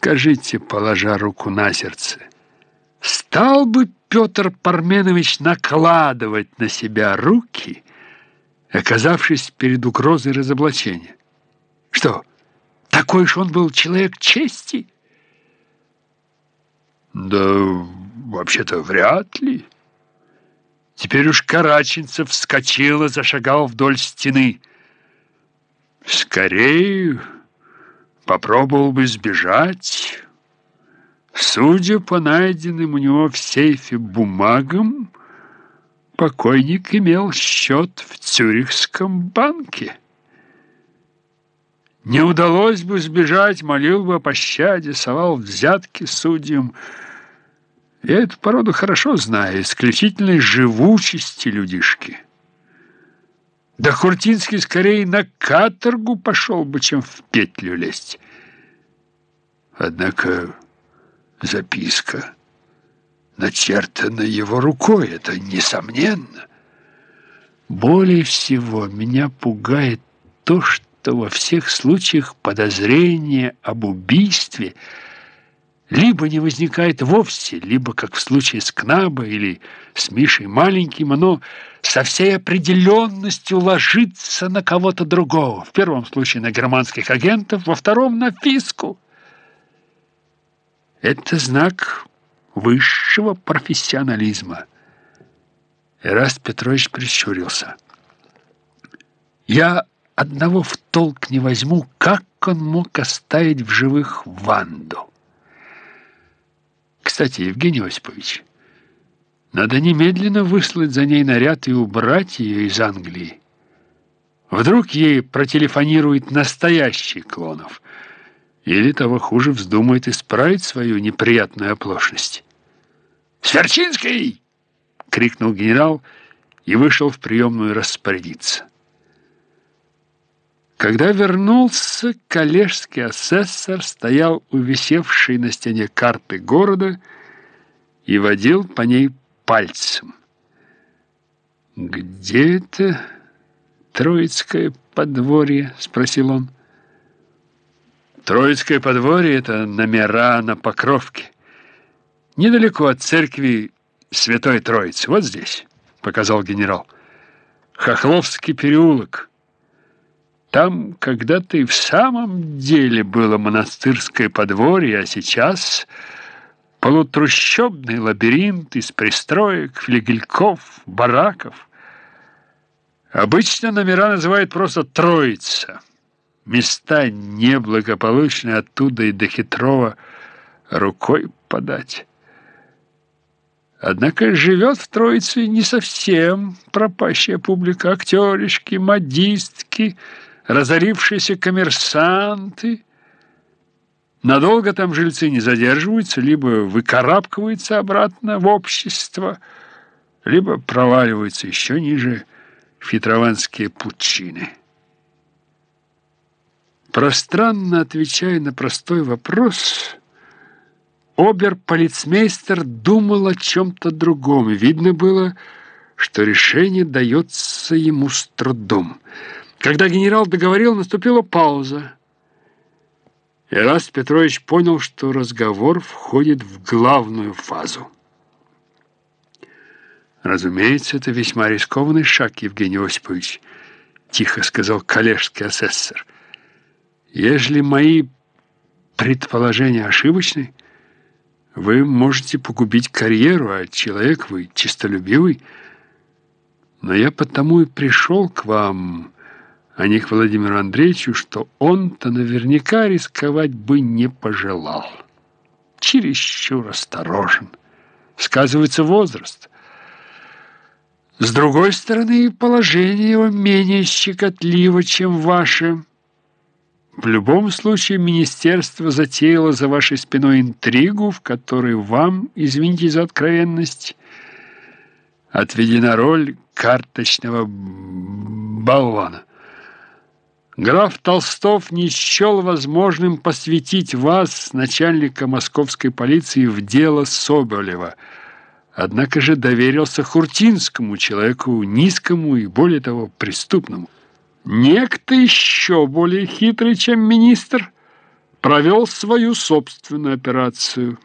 Скажите, положа руку на сердце, стал бы Петр Парменович накладывать на себя руки, оказавшись перед угрозой разоблачения? Что, такой же он был человек чести? Да, вообще-то, вряд ли. Теперь уж Караченцев вскочил и зашагал вдоль стены. Скорее попробовал бы сбежать. Судя по найденным у него в сейфе бумагам, покойник имел счет в Цюрихском банке. Не удалось бы сбежать, молил бы о пощаде, совал взятки судьям. Я эту породу хорошо знаю, исключительной живучести людишки. Да Хуртинский скорее на каторгу пошел бы, чем в петлю лезть. Однако записка начертана его рукой, это несомненно. Более всего меня пугает то, что во всех случаях подозрения об убийстве либо не возникает вовсе, либо, как в случае с Кнаба или с Мишей Маленьким, оно со всей определенностью ложится на кого-то другого. В первом случае на германских агентов, во втором на фиску. Это знак высшего профессионализма. Эраст Петрович прищурился. Я Одного в толк не возьму, как он мог оставить в живых Ванду. Кстати, Евгений Осипович, надо немедленно выслать за ней наряд и убрать ее из Англии. Вдруг ей протелефонирует настоящий Клонов, или того хуже вздумает исправить свою неприятную оплошность. «Сверчинский!» — крикнул генерал и вышел в приемную распорядиться. Когда вернулся, коллежский асессор стоял у висевшей на стене карты города и водил по ней пальцем. «Где это Троицкое подворье?» — спросил он. Троицкое подворье — это номера на Покровке. Недалеко от церкви Святой Троицы. Вот здесь, — показал генерал. Хохловский переулок — там когда-то и в самом деле было монастырское подворье, а сейчас полутрущобный лабиринт из пристроек, флигельков, бараков. Обычно номера называют просто «Троица». Места неблагополучные оттуда и до хитрого рукой подать. Однако живет в Троице не совсем пропащая публика, актеришки, модистки – разорившиеся коммерсанты. Надолго там жильцы не задерживаются, либо выкарабкиваются обратно в общество, либо проваливаются еще ниже в хитрованские пучины. Пространно отвечая на простой вопрос, обер-полицмейстер думал о чем-то другом. Видно было, что решение дается ему с трудом. Когда генерал договорил, наступила пауза. Раз Петрович понял, что разговор входит в главную фазу. «Разумеется, это весьма рискованный шаг, Евгений Осипович», — тихо сказал коллежский асессор. «Ежели мои предположения ошибочны, вы можете погубить карьеру, а человек вы чистолюбивый. Но я потому и пришел к вам...» а не к Владимиру Андреевичу, что он-то наверняка рисковать бы не пожелал. Чересчур осторожен. Сказывается возраст. С другой стороны, положение его менее щекотливо, чем ваше. В любом случае, министерство затеяло за вашей спиной интригу, в которой вам, извините за откровенность, отведена роль карточного болвана. Граф Толстов не счел возможным посвятить вас, начальника московской полиции, в дело Соболева. Однако же доверился Хуртинскому, человеку низкому и, более того, преступному. Некто еще более хитрый, чем министр, провел свою собственную операцию.